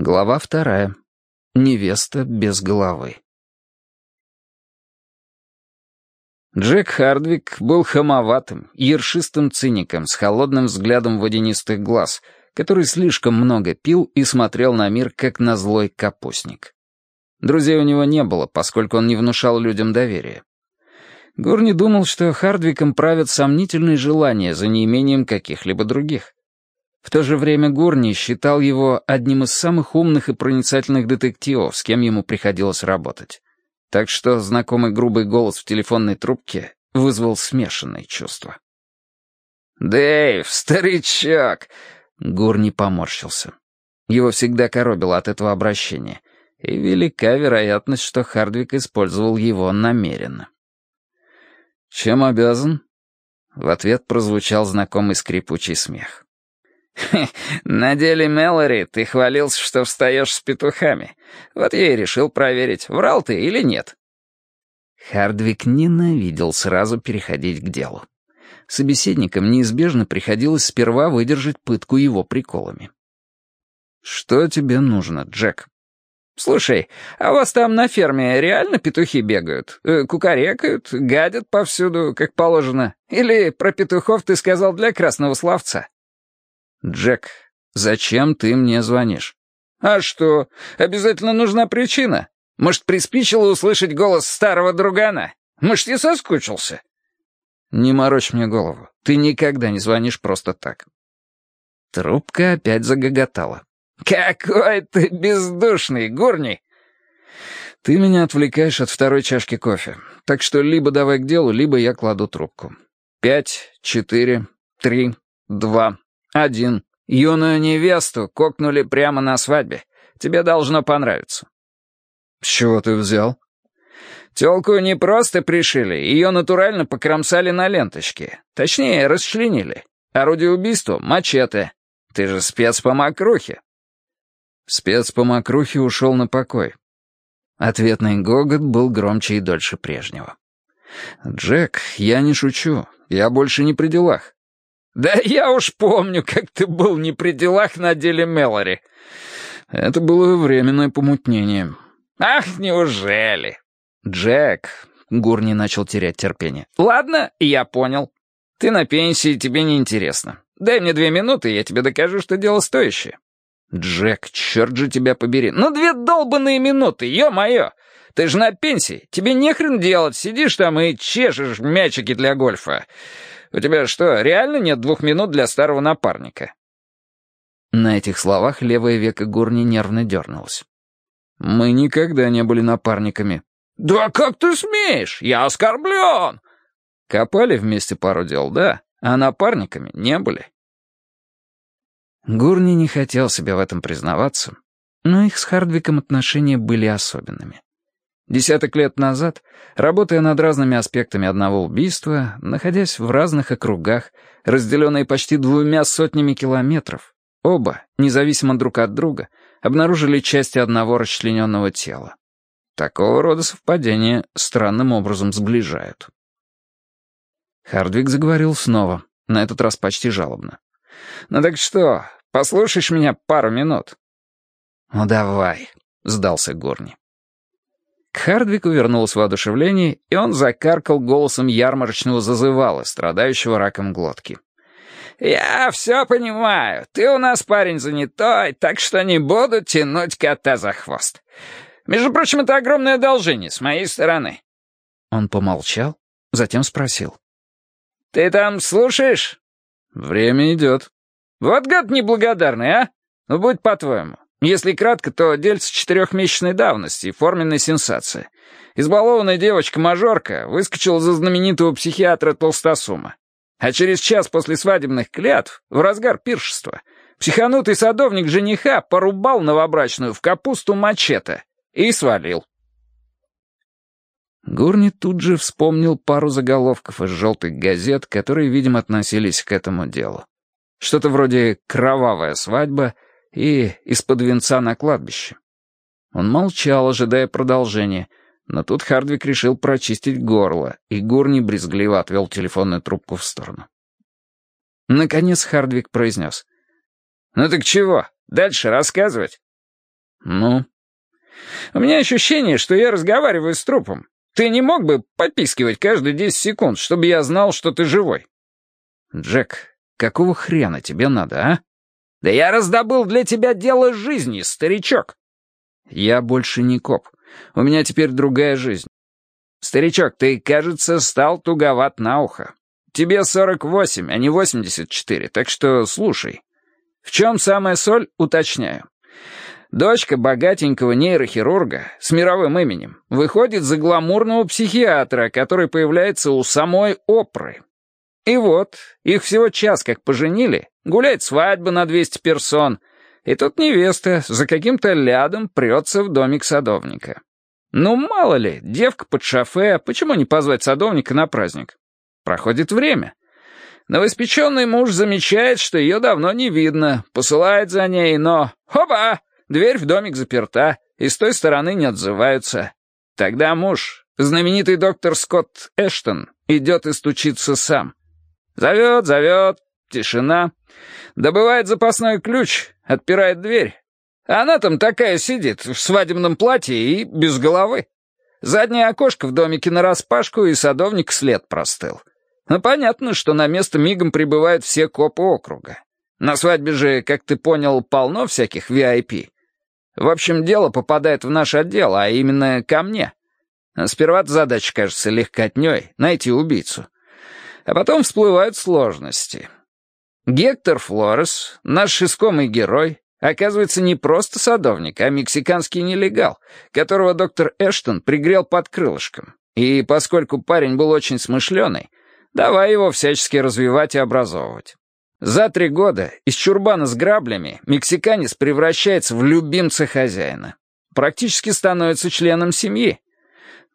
Глава вторая. Невеста без головы. Джек Хардвик был хамоватым, ершистым циником с холодным взглядом водянистых глаз, который слишком много пил и смотрел на мир, как на злой капустник. Друзей у него не было, поскольку он не внушал людям доверия. Горни думал, что Хардвиком правят сомнительные желания за неимением каких-либо других. В то же время Горни считал его одним из самых умных и проницательных детективов, с кем ему приходилось работать. Так что знакомый грубый голос в телефонной трубке вызвал смешанные чувства. «Дэйв, старичок!» Гурни поморщился. Его всегда коробило от этого обращения, и велика вероятность, что Хардвик использовал его намеренно. «Чем обязан?» В ответ прозвучал знакомый скрипучий смех. «На деле Мэлори ты хвалился, что встаешь с петухами. Вот я и решил проверить, врал ты или нет». Хардвик ненавидел сразу переходить к делу. Собеседникам неизбежно приходилось сперва выдержать пытку его приколами. «Что тебе нужно, Джек?» «Слушай, а у вас там на ферме реально петухи бегают? Э, кукарекают, гадят повсюду, как положено? Или про петухов ты сказал для красного словца?» «Джек, зачем ты мне звонишь?» «А что, обязательно нужна причина? Может, приспичило услышать голос старого другана? Может, я соскучился?» «Не морочь мне голову. Ты никогда не звонишь просто так». Трубка опять загоготала. «Какой ты бездушный, Гурни!» «Ты меня отвлекаешь от второй чашки кофе. Так что либо давай к делу, либо я кладу трубку. Пять, четыре, три, два, один. Юную невесту кокнули прямо на свадьбе. Тебе должно понравиться». «С чего ты взял?» «Телку не просто пришили, ее натурально покромсали на ленточке. Точнее, расчленили. Орудие убийства — мачете. Ты же спец по мокрухе». Спец по мокрухе ушел на покой. Ответный гогот был громче и дольше прежнего. «Джек, я не шучу. Я больше не при делах. «Да я уж помню, как ты был не при делах на деле Мэлори». Это было временное помутнение. «Ах, неужели?» «Джек», — Гурни начал терять терпение. «Ладно, я понял. Ты на пенсии, тебе не интересно. Дай мне две минуты, я тебе докажу, что дело стоящее». «Джек, черт же тебя побери. Ну, две долбанные минуты, ё-моё! Ты же на пенсии, тебе нехрен делать, сидишь там и чешешь мячики для гольфа. У тебя что, реально нет двух минут для старого напарника?» На этих словах левое веко Гурни нервно дернулось. «Мы никогда не были напарниками». «Да как ты смеешь? Я оскорблен!» Копали вместе пару дел, да, а напарниками не были. Гурни не хотел себе в этом признаваться, но их с Хардвиком отношения были особенными. Десяток лет назад, работая над разными аспектами одного убийства, находясь в разных округах, разделенные почти двумя сотнями километров, оба, независимо друг от друга, обнаружили части одного расчлененного тела. Такого рода совпадения странным образом сближают. Хардвик заговорил снова, на этот раз почти жалобно. «Ну так что, послушаешь меня пару минут?» «Ну давай», — сдался Горни. К Хардвику вернулось воодушевление, и он закаркал голосом ярмарочного зазывала, страдающего раком глотки. «Я все понимаю. Ты у нас парень занятой, так что не буду тянуть кота за хвост. Между прочим, это огромное одолжение с моей стороны». Он помолчал, затем спросил. «Ты там слушаешь?» «Время идет». «Вот гад неблагодарный, а? Ну, будь по-твоему. Если кратко, то дельце четырехмесячной давности и форменная сенсация. Избалованная девочка-мажорка выскочила за знаменитого психиатра Толстосума. А через час после свадебных клятв, в разгар пиршества, психанутый садовник жениха порубал новобрачную в капусту мачете и свалил. Гурни тут же вспомнил пару заголовков из желтых газет, которые, видимо, относились к этому делу. Что-то вроде «Кровавая свадьба» и из-под венца на кладбище. Он молчал, ожидая продолжения, но тут Хардвик решил прочистить горло, и Гурни брезгливо отвел телефонную трубку в сторону. Наконец Хардвик произнес. «Ну так чего, дальше рассказывать?» Ну? У меня ощущение, что я разговариваю с трупом. Ты не мог бы попискивать каждые 10 секунд, чтобы я знал, что ты живой? Джек, какого хрена тебе надо, а? Да я раздобыл для тебя дело жизни, старичок. Я больше не коп. У меня теперь другая жизнь. Старичок, ты, кажется, стал туговат на ухо. Тебе 48, а не 84, так что слушай. В чем самая соль, уточняю. Дочка богатенького нейрохирурга с мировым именем выходит за гламурного психиатра, который появляется у самой Опры. И вот, их всего час как поженили, гуляет свадьба на 200 персон, и тут невеста за каким-то лядом прется в домик садовника. Ну, мало ли, девка под шофе, почему не позвать садовника на праздник? Проходит время. Новоиспеченный муж замечает, что ее давно не видно, посылает за ней, но... Хопа! Дверь в домик заперта, и с той стороны не отзываются. Тогда муж, знаменитый доктор Скотт Эштон, идет и стучится сам. Зовет, зовет, тишина. Добывает запасной ключ, отпирает дверь. Она там такая сидит, в свадебном платье и без головы. Заднее окошко в домике нараспашку, и садовник след простыл. Ну, понятно, что на место мигом прибывают все копы округа. На свадьбе же, как ты понял, полно всяких VIP. В общем, дело попадает в наш отдел, а именно ко мне. сперва задача кажется легкотней — найти убийцу. А потом всплывают сложности. Гектор Флорес, наш искомый герой, оказывается не просто садовник, а мексиканский нелегал, которого доктор Эштон пригрел под крылышком. И поскольку парень был очень смышленый, давай его всячески развивать и образовывать. За три года из чурбана с граблями мексиканец превращается в любимца хозяина. Практически становится членом семьи.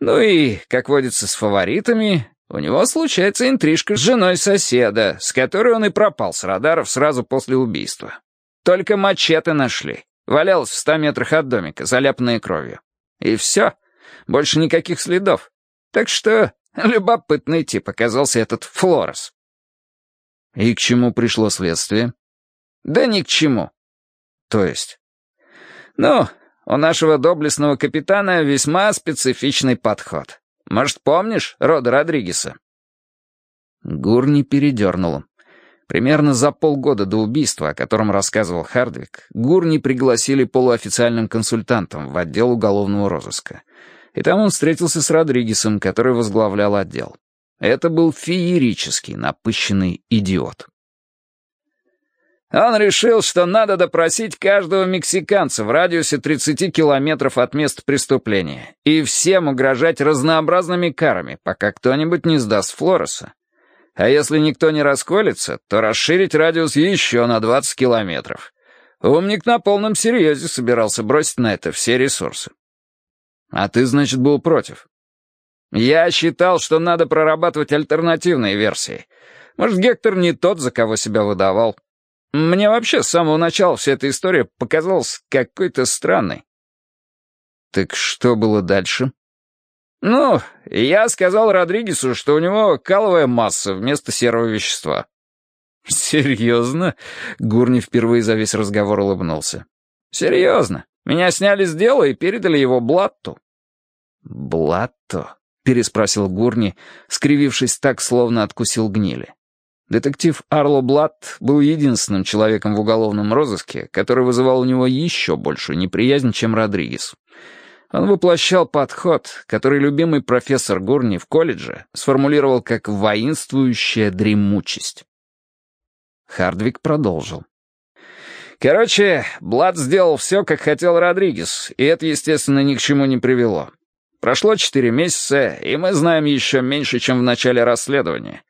Ну и, как водится с фаворитами, у него случается интрижка с женой соседа, с которой он и пропал с радаров сразу после убийства. Только мачете нашли. Валялась в ста метрах от домика, заляпанная кровью. И все. Больше никаких следов. Так что любопытный тип оказался этот Флорес. И к чему пришло следствие? Да ни к чему. То есть? Ну, у нашего доблестного капитана весьма специфичный подход. Может, помнишь Рода Родригеса? Гурни передернула. Примерно за полгода до убийства, о котором рассказывал Хардвик, Гурни пригласили полуофициальным консультантом в отдел уголовного розыска. И там он встретился с Родригесом, который возглавлял отдел. Это был феерический, напыщенный идиот. Он решил, что надо допросить каждого мексиканца в радиусе 30 километров от места преступления и всем угрожать разнообразными карами, пока кто-нибудь не сдаст Флореса. А если никто не расколется, то расширить радиус еще на 20 километров. Умник на полном серьезе собирался бросить на это все ресурсы. А ты, значит, был против? Я считал, что надо прорабатывать альтернативные версии. Может, Гектор не тот, за кого себя выдавал. Мне вообще с самого начала вся эта история показалась какой-то странной. Так что было дальше? Ну, я сказал Родригесу, что у него каловая масса вместо серого вещества. «Серьезно?» — Гурни впервые за весь разговор улыбнулся. «Серьезно. Меня сняли с дела и передали его Блатту». «Блатто?» — переспросил Гурни, скривившись так, словно откусил гнили. Детектив Арло Блатт был единственным человеком в уголовном розыске, который вызывал у него еще большую неприязнь, чем Родригес. Он воплощал подход, который любимый профессор Гурни в колледже сформулировал как «воинствующая дремучесть». Хардвик продолжил. Короче, Блад сделал все, как хотел Родригес, и это, естественно, ни к чему не привело. Прошло четыре месяца, и мы знаем еще меньше, чем в начале расследования.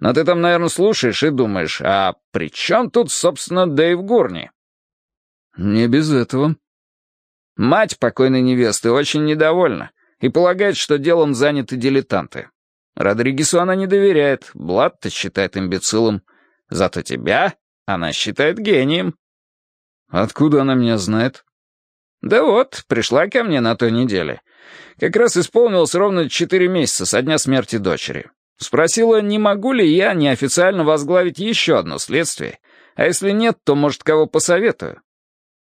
Но ты там, наверное, слушаешь и думаешь, а при чем тут, собственно, Дэйв Гурни? Не без этого. Мать покойной невесты очень недовольна и полагает, что делом заняты дилетанты. Родригесу она не доверяет, Блад-то считает имбецилом. Зато тебя она считает гением. Откуда она меня знает? Да вот, пришла ко мне на той неделе. Как раз исполнилось ровно четыре месяца со дня смерти дочери. Спросила, не могу ли я неофициально возглавить еще одно следствие, а если нет, то, может, кого посоветую.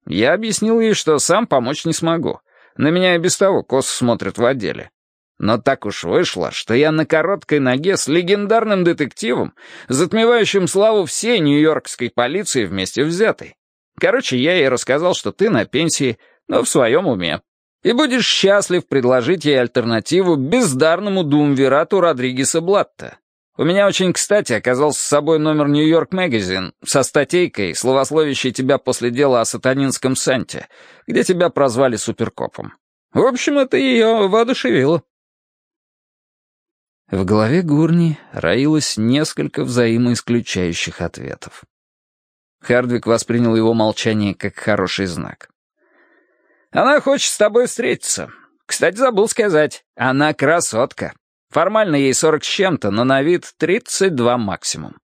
Я объяснил ей, что сам помочь не смогу. На меня и без того косо смотрят в отделе. Но так уж вышло, что я на короткой ноге с легендарным детективом, затмевающим славу всей нью-йоркской полиции вместе взятой. Короче, я ей рассказал, что ты на пенсии, но в своем уме. И будешь счастлив предложить ей альтернативу бездарному думвирату Родригеса Блатта. У меня очень кстати оказался с собой номер «Нью-Йорк Магазин» со статейкой, словословящей тебя после дела о сатанинском Санте, где тебя прозвали суперкопом. В общем, это ее воодушевило. В голове Гурни роилось несколько взаимоисключающих ответов. Хардвик воспринял его молчание как хороший знак. «Она хочет с тобой встретиться. Кстати, забыл сказать, она красотка. Формально ей сорок с чем-то, но на вид тридцать два максимум.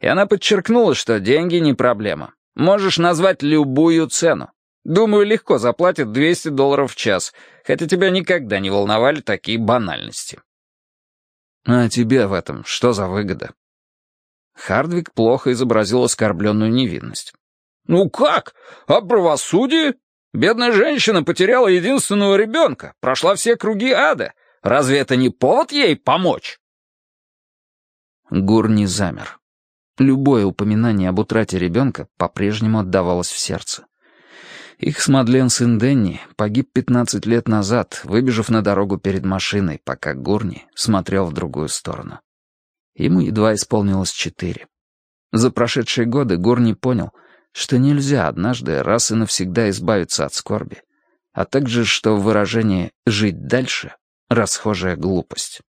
И она подчеркнула, что деньги не проблема. Можешь назвать любую цену. Думаю, легко заплатит 200 долларов в час, хотя тебя никогда не волновали такие банальности. «А тебе в этом что за выгода?» Хардвик плохо изобразил оскорбленную невинность. «Ну как? А правосудие? Бедная женщина потеряла единственного ребенка, прошла все круги ада. Разве это не повод ей помочь?» Гурни замер. Любое упоминание об утрате ребенка по-прежнему отдавалось в сердце. Их с Мадлен сын Денни погиб 15 лет назад, выбежав на дорогу перед машиной, пока Гурни смотрел в другую сторону. Ему едва исполнилось четыре. За прошедшие годы Гурни понял, что нельзя однажды раз и навсегда избавиться от скорби, а также, что выражение «жить дальше» — расхожая глупость.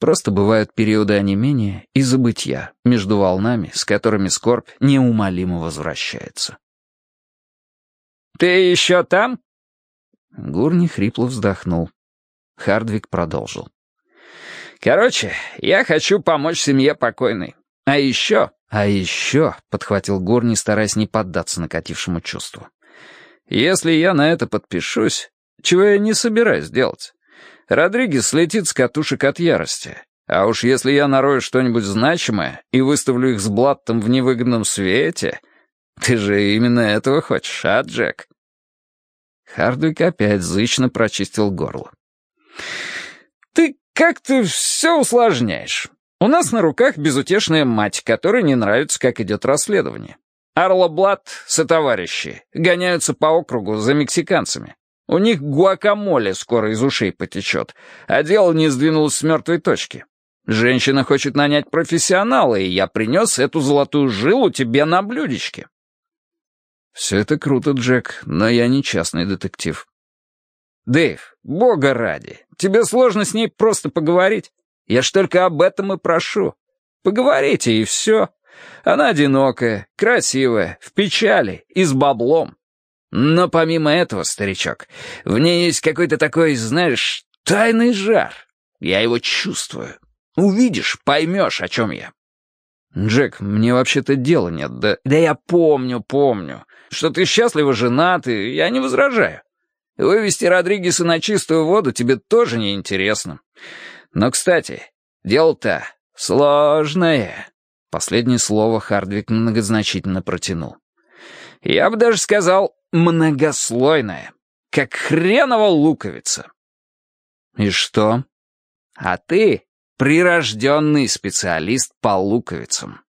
Просто бывают периоды онемения и забытья между волнами, с которыми скорбь неумолимо возвращается. «Ты еще там?» Гурни хрипло вздохнул. Хардвик продолжил. «Короче, я хочу помочь семье покойной. А еще...» «А еще...» — подхватил Гурни, стараясь не поддаться накатившему чувству. «Если я на это подпишусь, чего я не собираюсь делать, Родригес слетит с катушек от ярости. А уж если я нарою что-нибудь значимое и выставлю их с Блаттом в невыгодном свете, ты же именно этого хочешь, а, Джек?» Хардвик опять зычно прочистил горло. «Ты как-то все усложняешь. У нас на руках безутешная мать, которой не нравится, как идет расследование. Арла Блат сотоварищи гоняются по округу за мексиканцами. У них гуакамоле скоро из ушей потечет, а дело не сдвинулось с мертвой точки. Женщина хочет нанять профессионала, и я принес эту золотую жилу тебе на блюдечке. «Все это круто, Джек, но я не частный детектив». «Дэйв, бога ради, тебе сложно с ней просто поговорить? Я ж только об этом и прошу. Поговорите, и все. Она одинокая, красивая, в печали и с баблом. Но помимо этого, старичок, в ней есть какой-то такой, знаешь, тайный жар. Я его чувствую. Увидишь, поймешь, о чем я». «Джек, мне вообще-то дела нет, да...» «Да я помню, помню что ты счастливо женат, и я не возражаю. Вывести Родригеса на чистую воду тебе тоже не интересно. Но, кстати, дело-то сложное. Последнее слово Хардвик многозначительно протянул. Я бы даже сказал многослойное, как хренова луковица. И что? А ты прирожденный специалист по луковицам.